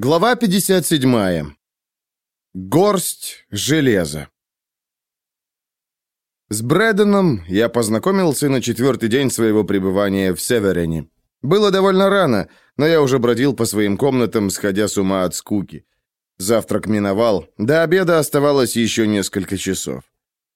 Глава 57. Горсть железа. С Брэденом я познакомился на четвертый день своего пребывания в Северине. Было довольно рано, но я уже бродил по своим комнатам, сходя с ума от скуки. Завтрак миновал, до обеда оставалось еще несколько часов.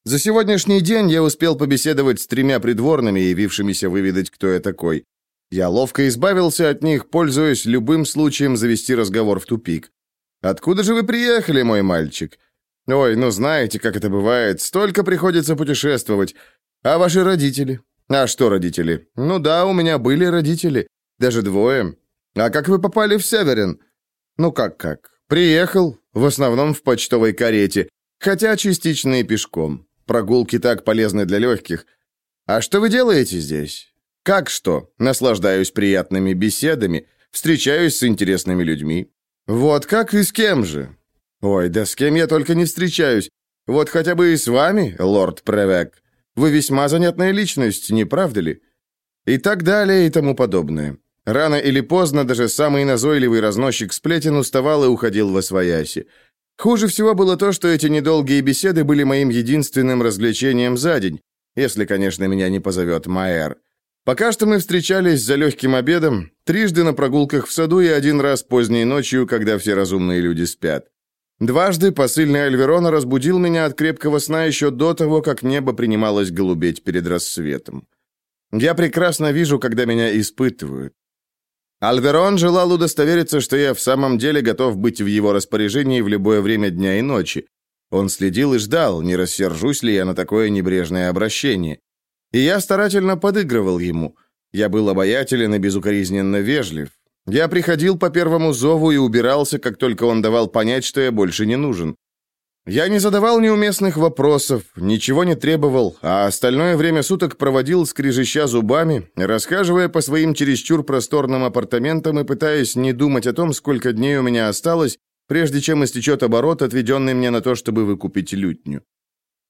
За сегодняшний день я успел побеседовать с тремя придворными, явившимися выведать, кто я такой. Я ловко избавился от них, пользуясь любым случаем завести разговор в тупик. «Откуда же вы приехали, мой мальчик?» «Ой, ну знаете, как это бывает, столько приходится путешествовать. А ваши родители?» «А что родители?» «Ну да, у меня были родители, даже двое. А как вы попали в Северин?» «Ну как-как? Приехал, в основном в почтовой карете, хотя частично и пешком. Прогулки так полезны для легких. А что вы делаете здесь?» Как что? Наслаждаюсь приятными беседами, встречаюсь с интересными людьми. Вот как и с кем же? Ой, да с кем я только не встречаюсь. Вот хотя бы и с вами, лорд Превек. Вы весьма занятная личность, не правда ли? И так далее и тому подобное. Рано или поздно даже самый назойливый разносчик сплетен уставал и уходил во свояси. Хуже всего было то, что эти недолгие беседы были моим единственным развлечением за день, если, конечно, меня не позовет Майер. Пока что мы встречались за легким обедом, трижды на прогулках в саду и один раз поздней ночью, когда все разумные люди спят. Дважды посыльный Альверона разбудил меня от крепкого сна еще до того, как небо принималось голубеть перед рассветом. Я прекрасно вижу, когда меня испытывают. Альверон желал удостовериться, что я в самом деле готов быть в его распоряжении в любое время дня и ночи. Он следил и ждал, не рассержусь ли я на такое небрежное обращение. И я старательно подыгрывал ему. Я был обаятелен и безукоризненно вежлив. Я приходил по первому зову и убирался, как только он давал понять, что я больше не нужен. Я не задавал неуместных вопросов, ничего не требовал, а остальное время суток проводил, скрежеща зубами, рассказывая по своим чересчур просторным апартаментам и пытаясь не думать о том, сколько дней у меня осталось, прежде чем истечет оборот, отведенный мне на то, чтобы выкупить лютню.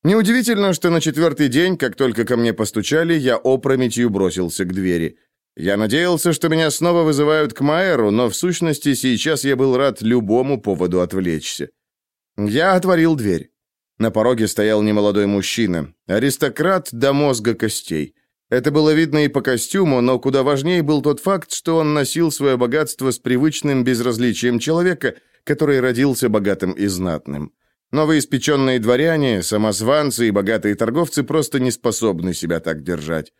Неудивительно, что на четвертый день, как только ко мне постучали, я опрометью бросился к двери. Я надеялся, что меня снова вызывают к Майеру, но в сущности сейчас я был рад любому поводу отвлечься. Я отворил дверь. На пороге стоял немолодой мужчина, аристократ до мозга костей. Это было видно и по костюму, но куда важнее был тот факт, что он носил свое богатство с привычным безразличием человека, который родился богатым и знатным. Новоиспеченные дворяне, самозванцы и богатые торговцы просто не способны себя так держать.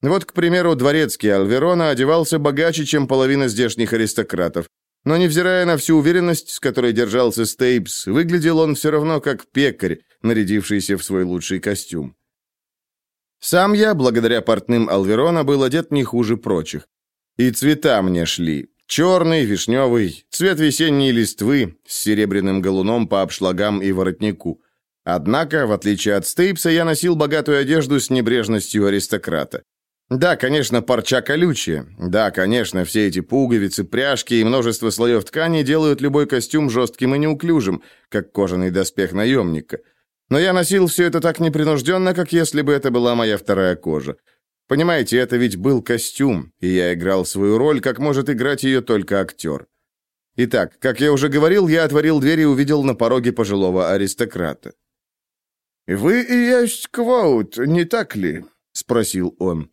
Вот, к примеру, дворецкий Альверона одевался богаче, чем половина здешних аристократов. Но невзирая на всю уверенность, с которой держался Стейпс, выглядел он все равно как пекарь, нарядившийся в свой лучший костюм. Сам я, благодаря портным Алверона, был одет не хуже прочих. И цвета мне шли. Черный, вишневый, цвет весенней листвы с серебряным галуном по обшлагам и воротнику. Однако, в отличие от Стейпса, я носил богатую одежду с небрежностью аристократа. Да, конечно, парча колючая. Да, конечно, все эти пуговицы, пряжки и множество слоев ткани делают любой костюм жестким и неуклюжим, как кожаный доспех наемника. Но я носил все это так непринужденно, как если бы это была моя вторая кожа. Понимаете, это ведь был костюм, и я играл свою роль, как может играть ее только актер. Итак, как я уже говорил, я отворил дверь и увидел на пороге пожилого аристократа. «Вы и есть Квоут, не так ли?» — спросил он.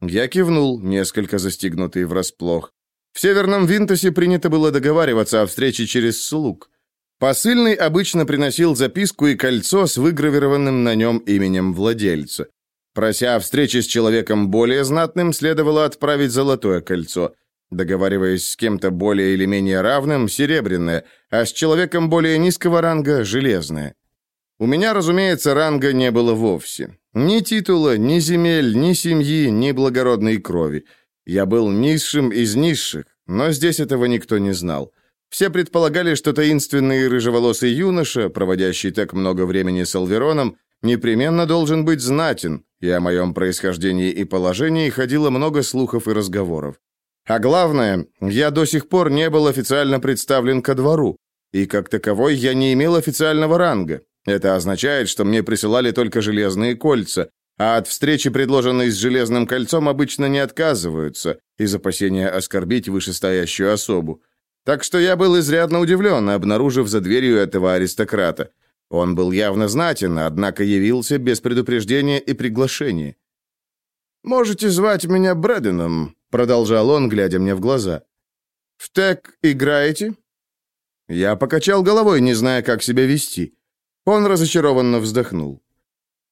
Я кивнул, несколько застигнутый врасплох. В Северном Винтосе принято было договариваться о встрече через слуг. Посыльный обычно приносил записку и кольцо с выгравированным на нем именем владельца. Прося о встрече с человеком более знатным, следовало отправить золотое кольцо. Договариваясь с кем-то более или менее равным, серебряное, а с человеком более низкого ранга – железное. У меня, разумеется, ранга не было вовсе. Ни титула, ни земель, ни семьи, ни благородной крови. Я был низшим из низших, но здесь этого никто не знал. Все предполагали, что таинственный рыжеволосый юноша, проводящий так много времени с Алвероном, непременно должен быть знатен, и о моем происхождении и положении ходило много слухов и разговоров. А главное, я до сих пор не был официально представлен ко двору, и как таковой я не имел официального ранга. Это означает, что мне присылали только железные кольца, а от встречи, предложенной с железным кольцом, обычно не отказываются из опасения оскорбить вышестоящую особу. Так что я был изрядно удивлен, обнаружив за дверью этого аристократа. Он был явно знатен, однако явился без предупреждения и приглашения. «Можете звать меня Брэденом», — продолжал он, глядя мне в глаза. «В ТЭК играете?» Я покачал головой, не зная, как себя вести. Он разочарованно вздохнул.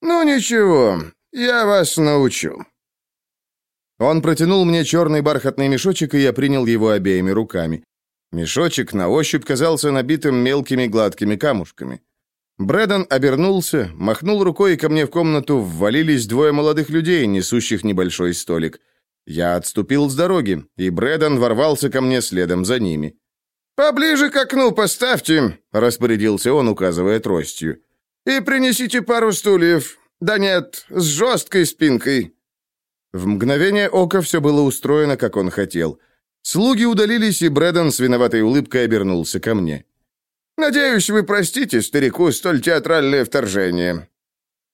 «Ну ничего, я вас научу». Он протянул мне черный бархатный мешочек, и я принял его обеими руками. Мешочек на ощупь казался набитым мелкими гладкими камушками. Брэдон обернулся, махнул рукой, и ко мне в комнату ввалились двое молодых людей, несущих небольшой столик. Я отступил с дороги, и Брэдон ворвался ко мне следом за ними. «Поближе к окну поставьте», — распорядился он, указывая тростью. «И принесите пару стульев. Да нет, с жесткой спинкой». В мгновение ока все было устроено, как он хотел. Слуги удалились, и Брэдон с виноватой улыбкой обернулся ко мне. «Надеюсь, вы простите старику столь театральное вторжение».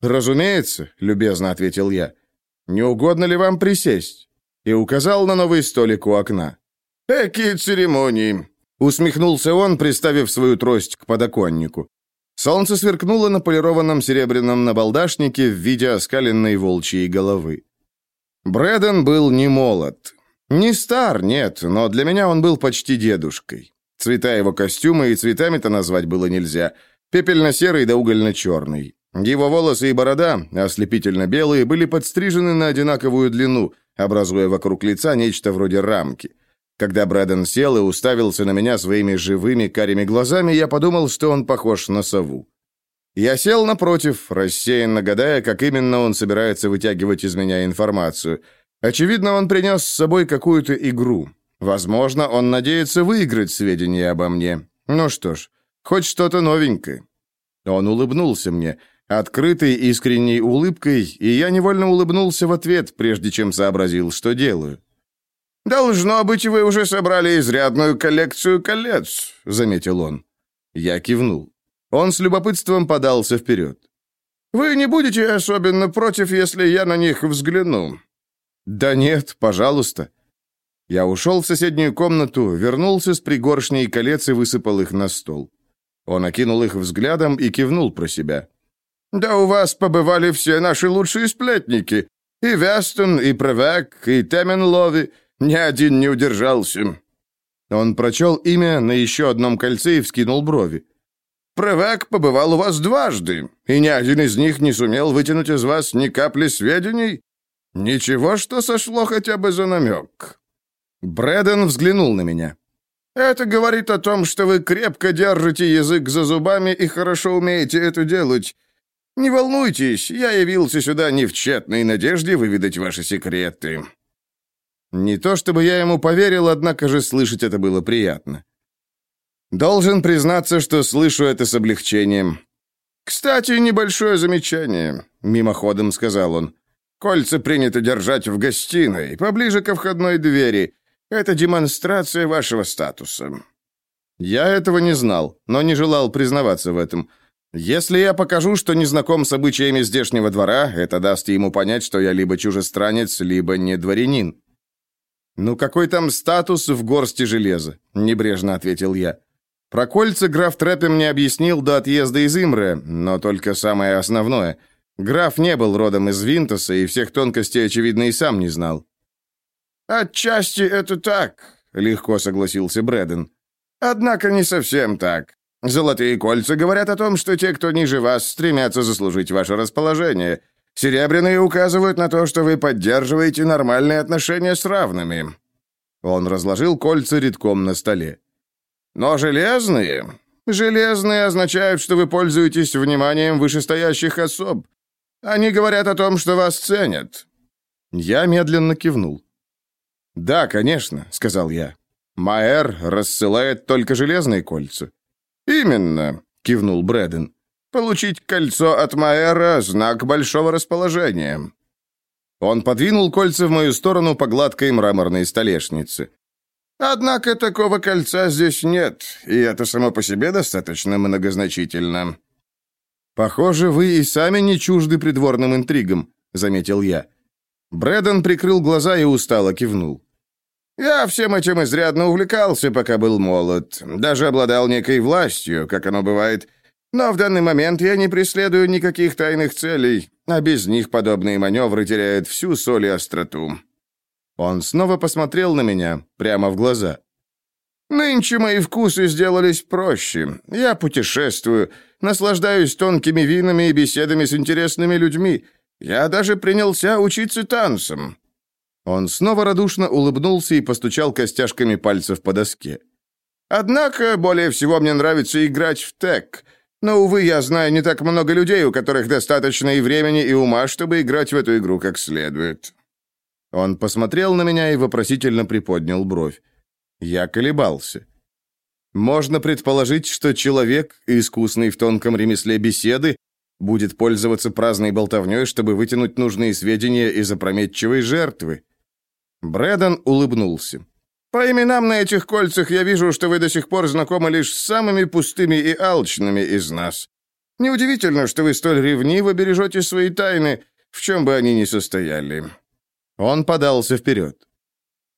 «Разумеется», — любезно ответил я. «Не угодно ли вам присесть?» И указал на новый столик у окна. «Какие церемонии!» — усмехнулся он, приставив свою трость к подоконнику. Солнце сверкнуло на полированном серебряном набалдашнике в виде оскаленной волчьей головы. Брэден был не молод. Не стар, нет, но для меня он был почти дедушкой. Цвета его костюма и цветами-то назвать было нельзя. Пепельно-серый да угольно-черный. Его волосы и борода, ослепительно белые, были подстрижены на одинаковую длину, образуя вокруг лица нечто вроде рамки. Когда Брэден сел и уставился на меня своими живыми карими глазами, я подумал, что он похож на сову. Я сел напротив, рассеянно гадая, как именно он собирается вытягивать из меня информацию. Очевидно, он принес с собой какую-то игру. Возможно, он надеется выиграть сведения обо мне. Ну что ж, хоть что-то новенькое. Он улыбнулся мне, открытой искренней улыбкой, и я невольно улыбнулся в ответ, прежде чем сообразил, что делаю. «Должно быть, вы уже собрали изрядную коллекцию колец», — заметил он. Я кивнул. Он с любопытством подался вперед. «Вы не будете особенно против, если я на них взгляну?» «Да нет, пожалуйста». Я ушел в соседнюю комнату, вернулся с пригоршней колец и высыпал их на стол. Он окинул их взглядом и кивнул про себя. «Да у вас побывали все наши лучшие сплетники. И Вестон, и Превек, и Теменлови. Ни один не удержался». Он прочел имя на еще одном кольце и вскинул брови. Превек побывал у вас дважды, и ни один из них не сумел вытянуть из вас ни капли сведений. Ничего, что сошло хотя бы за намек». Брэден взглянул на меня. «Это говорит о том, что вы крепко держите язык за зубами и хорошо умеете это делать. Не волнуйтесь, я явился сюда не в тщетной надежде выведать ваши секреты». Не то чтобы я ему поверил, однако же слышать это было приятно. Должен признаться, что слышу это с облегчением. «Кстати, небольшое замечание», — мимоходом сказал он. «Кольца принято держать в гостиной, поближе ко входной двери. Это демонстрация вашего статуса». Я этого не знал, но не желал признаваться в этом. Если я покажу, что не знаком с обычаями здешнего двора, это даст ему понять, что я либо чужестранец, либо не дворянин. «Ну какой там статус в горсти железа?» — небрежно ответил я. Про кольца граф Трэппи мне объяснил до отъезда из Имры, но только самое основное. Граф не был родом из Винтоса и всех тонкостей, очевидно, и сам не знал. «Отчасти это так», — легко согласился Брэден. «Однако не совсем так. Золотые кольца говорят о том, что те, кто ниже вас, стремятся заслужить ваше расположение. Серебряные указывают на то, что вы поддерживаете нормальные отношения с равными». Он разложил кольца редком на столе. Но железные... Железные означают, что вы пользуетесь вниманием вышестоящих особ. Они говорят о том, что вас ценят». Я медленно кивнул. «Да, конечно», — сказал я. «Майер рассылает только железные кольца». «Именно», — кивнул Брэден. «Получить кольцо от Майера — знак большого расположения». Он подвинул кольца в мою сторону по гладкой мраморной столешнице. Однако такого кольца здесь нет, и это само по себе достаточно многозначительно. Похоже, вы и сами не чужды придворным интригам, заметил я. Брэдон прикрыл глаза и устало кивнул. Я всем этим изрядно увлекался, пока был молод. Даже обладал некой властью, как оно бывает. Но в данный момент я не преследую никаких тайных целей, а без них подобные маневры теряют всю соль и остроту». Он снова посмотрел на меня, прямо в глаза. «Нынче мои вкусы сделались проще. Я путешествую, наслаждаюсь тонкими винами и беседами с интересными людьми. Я даже принялся учиться танцам». Он снова радушно улыбнулся и постучал костяшками пальцев по доске. «Однако более всего мне нравится играть в тек. Но, увы, я знаю не так много людей, у которых достаточно и времени, и ума, чтобы играть в эту игру как следует». Он посмотрел на меня и вопросительно приподнял бровь. Я колебался. Можно предположить, что человек, искусный в тонком ремесле беседы, будет пользоваться праздной болтовней, чтобы вытянуть нужные сведения из опрометчивой жертвы. Брэдон улыбнулся. «По именам на этих кольцах я вижу, что вы до сих пор знакомы лишь с самыми пустыми и алчными из нас. Неудивительно, что вы столь ревниво бережете свои тайны, в чем бы они ни состояли». Он подался вперед.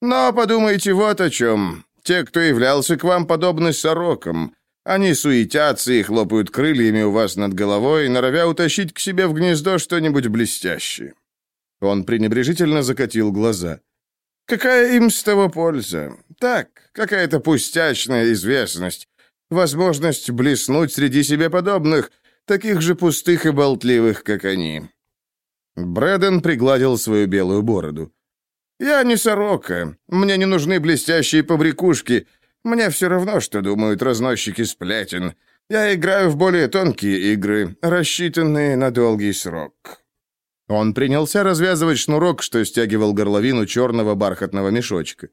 «Но подумайте вот о чем. Те, кто являлся к вам подобны сорокам. Они суетятся и хлопают крыльями у вас над головой, норовя утащить к себе в гнездо что-нибудь блестящее». Он пренебрежительно закатил глаза. Какая им с того польза? Так, какая-то пустячная известность. Возможность блеснуть среди себе подобных, таких же пустых и болтливых, как они. Брэден пригладил свою белую бороду. «Я не сорока. Мне не нужны блестящие побрякушки. Мне все равно, что думают разносчики сплетен. Я играю в более тонкие игры, рассчитанные на долгий срок». Он принялся развязывать шнурок, что стягивал горловину черного бархатного мешочка.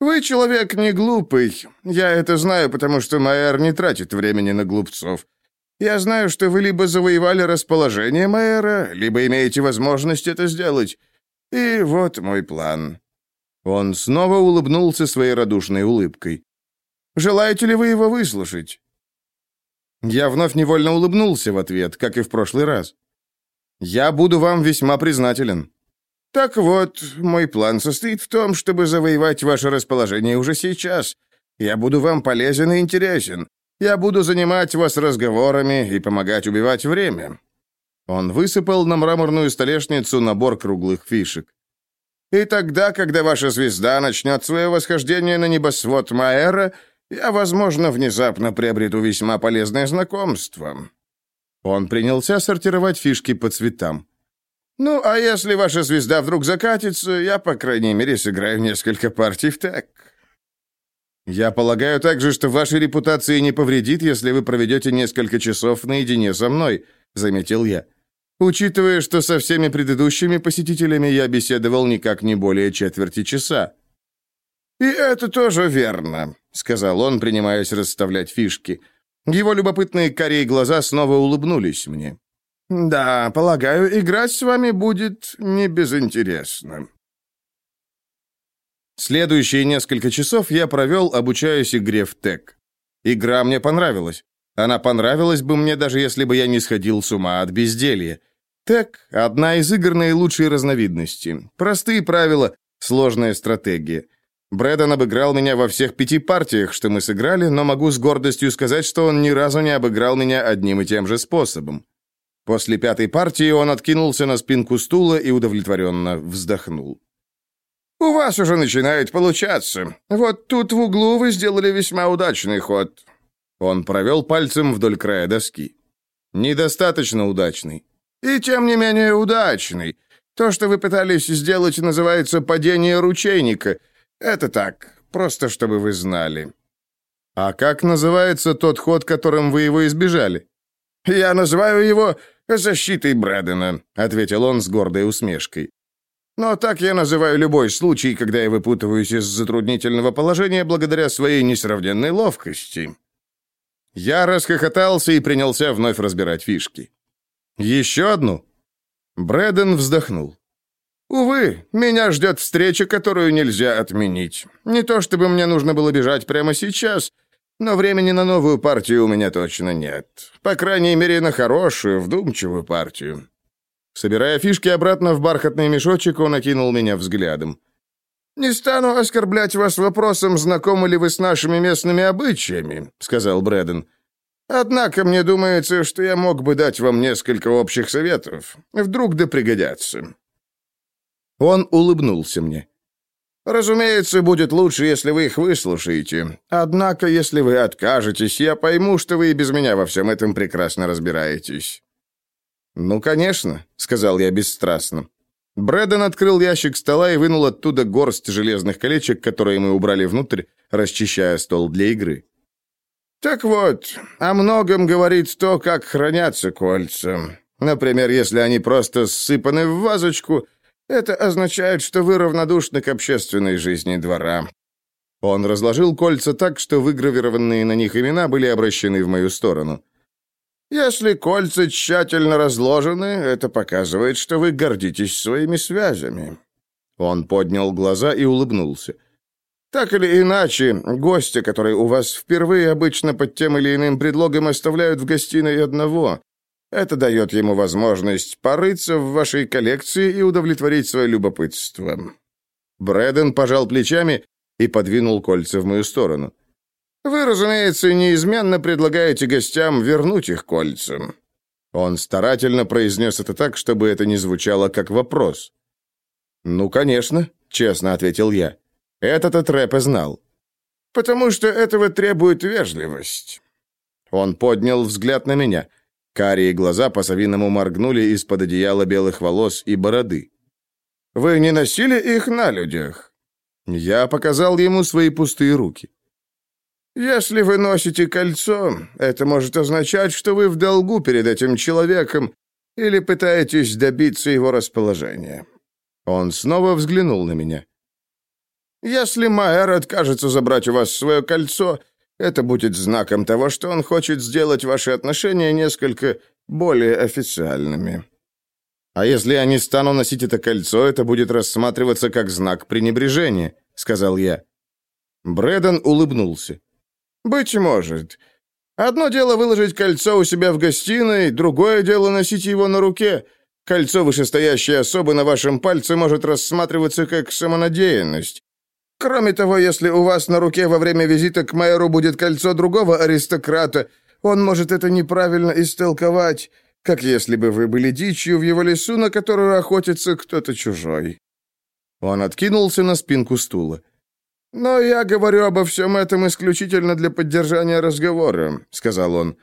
«Вы человек не глупый. Я это знаю, потому что Майер не тратит времени на глупцов. Я знаю, что вы либо завоевали расположение Майера, либо имеете возможность это сделать. И вот мой план». Он снова улыбнулся своей радушной улыбкой. «Желаете ли вы его выслушать?» Я вновь невольно улыбнулся в ответ, как и в прошлый раз. Я буду вам весьма признателен». «Так вот, мой план состоит в том, чтобы завоевать ваше расположение уже сейчас. Я буду вам полезен и интересен. Я буду занимать вас разговорами и помогать убивать время». Он высыпал на мраморную столешницу набор круглых фишек. «И тогда, когда ваша звезда начнет свое восхождение на небосвод Маэра, я, возможно, внезапно приобрету весьма полезное знакомство. Он принялся сортировать фишки по цветам. «Ну, а если ваша звезда вдруг закатится, я, по крайней мере, сыграю несколько партий в так». «Я полагаю также, что вашей репутации не повредит, если вы проведете несколько часов наедине со мной», — заметил я. «Учитывая, что со всеми предыдущими посетителями я беседовал никак не более четверти часа». «И это тоже верно», — сказал он, принимаясь расставлять фишки. Его любопытные карие глаза снова улыбнулись мне. «Да, полагаю, играть с вами будет не безинтересно». Следующие несколько часов я провел, обучаясь игре в ТЭК. Игра мне понравилась. Она понравилась бы мне, даже если бы я не сходил с ума от безделья. ТЭК — одна из игр наилучшей разновидности. Простые правила, сложная стратегия. Брэдон обыграл меня во всех пяти партиях, что мы сыграли, но могу с гордостью сказать, что он ни разу не обыграл меня одним и тем же способом. После пятой партии он откинулся на спинку стула и удовлетворенно вздохнул. «У вас уже начинает получаться. Вот тут в углу вы сделали весьма удачный ход». Он провел пальцем вдоль края доски. «Недостаточно удачный». «И тем не менее удачный. То, что вы пытались сделать, называется падение ручейника. Это так, просто чтобы вы знали. А как называется тот ход, которым вы его избежали? Я называю его защитой Брэдена, ответил он с гордой усмешкой. Но так я называю любой случай, когда я выпутываюсь из затруднительного положения благодаря своей несравненной ловкости. Я расхохотался и принялся вновь разбирать фишки. Еще одну. Брэден вздохнул. Увы, меня ждет встреча, которую нельзя отменить. Не то чтобы мне нужно было бежать прямо сейчас, но времени на новую партию у меня точно нет. По крайней мере, на хорошую, вдумчивую партию. Собирая фишки обратно в бархатный мешочек, он окинул меня взглядом. «Не стану оскорблять вас вопросом, знакомы ли вы с нашими местными обычаями», — сказал Брэден. «Однако мне думается, что я мог бы дать вам несколько общих советов. Вдруг да пригодятся». Он улыбнулся мне. «Разумеется, будет лучше, если вы их выслушаете. Однако, если вы откажетесь, я пойму, что вы и без меня во всем этом прекрасно разбираетесь». «Ну, конечно», — сказал я бесстрастно. Брэден открыл ящик стола и вынул оттуда горсть железных колечек, которые мы убрали внутрь, расчищая стол для игры. «Так вот, о многом говорит то, как хранятся кольца. Например, если они просто ссыпаны в вазочку, это означает, что вы равнодушны к общественной жизни двора». Он разложил кольца так, что выгравированные на них имена были обращены в мою сторону. Если кольца тщательно разложены, это показывает, что вы гордитесь своими связями». Он поднял глаза и улыбнулся. «Так или иначе, гости, которые у вас впервые обычно под тем или иным предлогом оставляют в гостиной одного. Это дает ему возможность порыться в вашей коллекции и удовлетворить свое любопытство». Брэден пожал плечами и подвинул кольца в мою сторону. Вы, разумеется, неизменно предлагаете гостям вернуть их кольца». Он старательно произнес это так, чтобы это не звучало как вопрос. «Ну, конечно», — честно ответил я. «Этот-то Трэпе знал». «Потому что этого требует вежливость». Он поднял взгляд на меня. Карие глаза по-совиному моргнули из-под одеяла белых волос и бороды. «Вы не носили их на людях?» Я показал ему свои пустые руки. Если вы носите кольцо, это может означать, что вы в долгу перед этим человеком или пытаетесь добиться его расположения». Он снова взглянул на меня. «Если Майер откажется забрать у вас свое кольцо, это будет знаком того, что он хочет сделать ваши отношения несколько более официальными». «А если я не стану носить это кольцо, это будет рассматриваться как знак пренебрежения», — сказал я. Брэдон улыбнулся. «Быть может. Одно дело выложить кольцо у себя в гостиной, другое дело носить его на руке. Кольцо вышестоящей особы на вашем пальце может рассматриваться как самонадеянность. Кроме того, если у вас на руке во время визита к мэру будет кольцо другого аристократа, он может это неправильно истолковать, как если бы вы были дичью в его лесу, на которую охотится кто-то чужой». Он откинулся на спинку стула. «Но я говорю обо всем этом исключительно для поддержания разговора», — сказал он.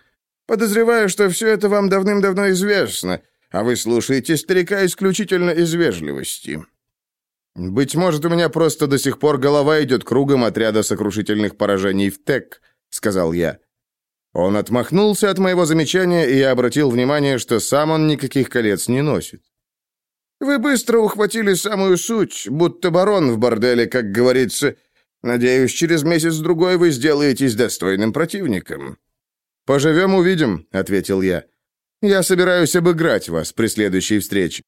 «Подозреваю, что все это вам давным-давно известно, а вы слушаете старика исключительно из вежливости». «Быть может, у меня просто до сих пор голова идет кругом от ряда сокрушительных поражений в ТЭК», — сказал я. Он отмахнулся от моего замечания, и я обратил внимание, что сам он никаких колец не носит. «Вы быстро ухватили самую суть, будто барон в борделе, как говорится, Надеюсь, через месяц-другой вы сделаетесь достойным противником». «Поживем, увидим», — ответил я. «Я собираюсь обыграть вас при следующей встрече».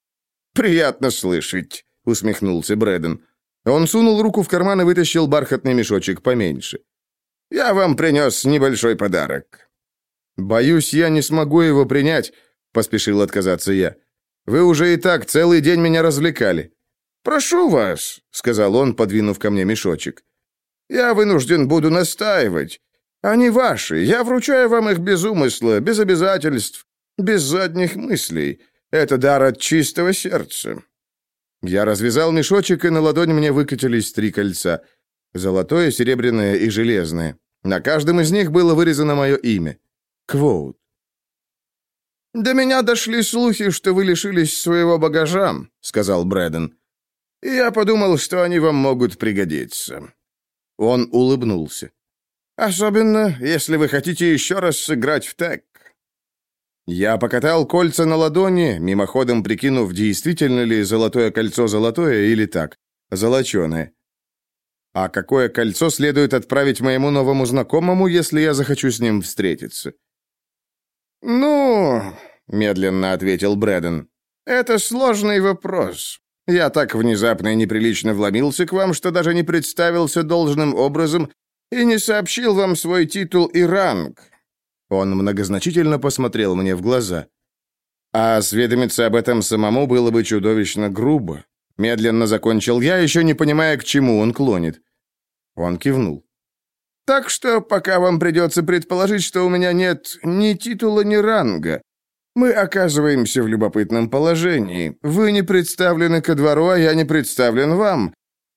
«Приятно слышать», — усмехнулся Брэден. Он сунул руку в карман и вытащил бархатный мешочек поменьше. «Я вам принес небольшой подарок». «Боюсь, я не смогу его принять», — поспешил отказаться я. «Вы уже и так целый день меня развлекали». «Прошу вас», — сказал он, подвинув ко мне мешочек. Я вынужден буду настаивать. Они ваши. Я вручаю вам их без умысла, без обязательств, без задних мыслей. Это дар от чистого сердца». Я развязал мешочек, и на ладонь мне выкатились три кольца. Золотое, серебряное и железное. На каждом из них было вырезано мое имя. Квоут. «До меня дошли слухи, что вы лишились своего багажа», — сказал Брэден. «И я подумал, что они вам могут пригодиться. Он улыбнулся. «Особенно, если вы хотите еще раз сыграть в тег». Я покатал кольца на ладони, мимоходом прикинув, действительно ли золотое кольцо золотое или так, золоченое. А какое кольцо следует отправить моему новому знакомому, если я захочу с ним встретиться? «Ну...» — медленно ответил Брэден. «Это сложный вопрос. Я так внезапно и неприлично вломился к вам, что даже не представился должным образом и не сообщил вам свой титул и ранг». Он многозначительно посмотрел мне в глаза. А осведомиться об этом самому было бы чудовищно грубо. Медленно закончил я, еще не понимая, к чему он клонит. Он кивнул. «Так что пока вам придется предположить, что у меня нет ни титула, ни ранга. Мы оказываемся в любопытном положении. Вы не представлены ко двору, а я не представлен вам.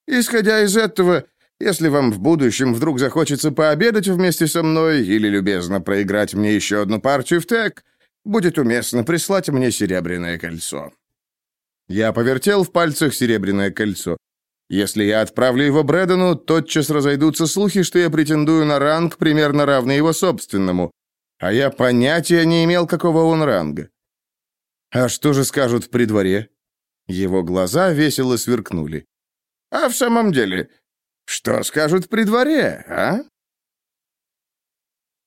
Исходя из этого, если вам в будущем вдруг захочется пообедать вместе со мной или любезно проиграть мне еще одну партию в тег, будет уместно прислать мне серебряное кольцо». Я повертел в пальцах серебряное кольцо. Если я отправлю его Брэдену, тотчас разойдутся слухи, что я претендую на ранг, примерно равный его собственному. А я понятия не имел, какого он ранга. А что же скажут при дворе? Его глаза весело сверкнули. А в самом деле, что скажут при дворе, а?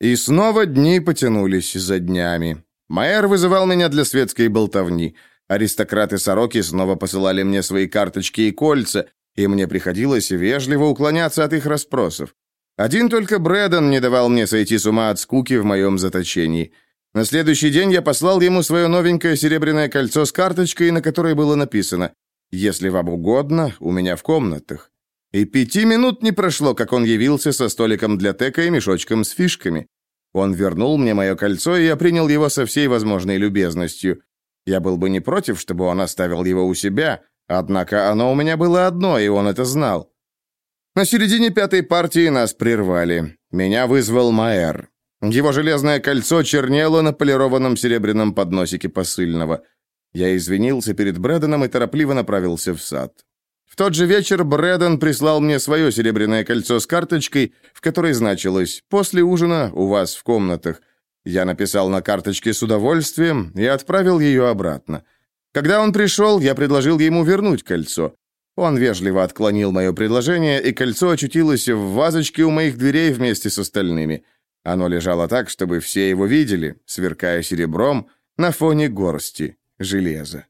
И снова дни потянулись за днями. Майер вызывал меня для светской болтовни. Аристократы-сороки снова посылали мне свои карточки и кольца, и мне приходилось вежливо уклоняться от их расспросов. Один только Брэдон не давал мне сойти с ума от скуки в моем заточении. На следующий день я послал ему свое новенькое серебряное кольцо с карточкой, на которой было написано «Если вам угодно, у меня в комнатах». И пяти минут не прошло, как он явился со столиком для тека и мешочком с фишками. Он вернул мне мое кольцо, и я принял его со всей возможной любезностью. Я был бы не против, чтобы он оставил его у себя, однако оно у меня было одно, и он это знал. На середине пятой партии нас прервали. Меня вызвал Майер. Его железное кольцо чернело на полированном серебряном подносике посыльного. Я извинился перед Брэдоном и торопливо направился в сад. В тот же вечер Брэдон прислал мне свое серебряное кольцо с карточкой, в которой значилось «После ужина у вас в комнатах». Я написал на карточке с удовольствием и отправил ее обратно. Когда он пришел, я предложил ему вернуть кольцо. Он вежливо отклонил мое предложение, и кольцо очутилось в вазочке у моих дверей вместе с остальными. Оно лежало так, чтобы все его видели, сверкая серебром на фоне горсти железа.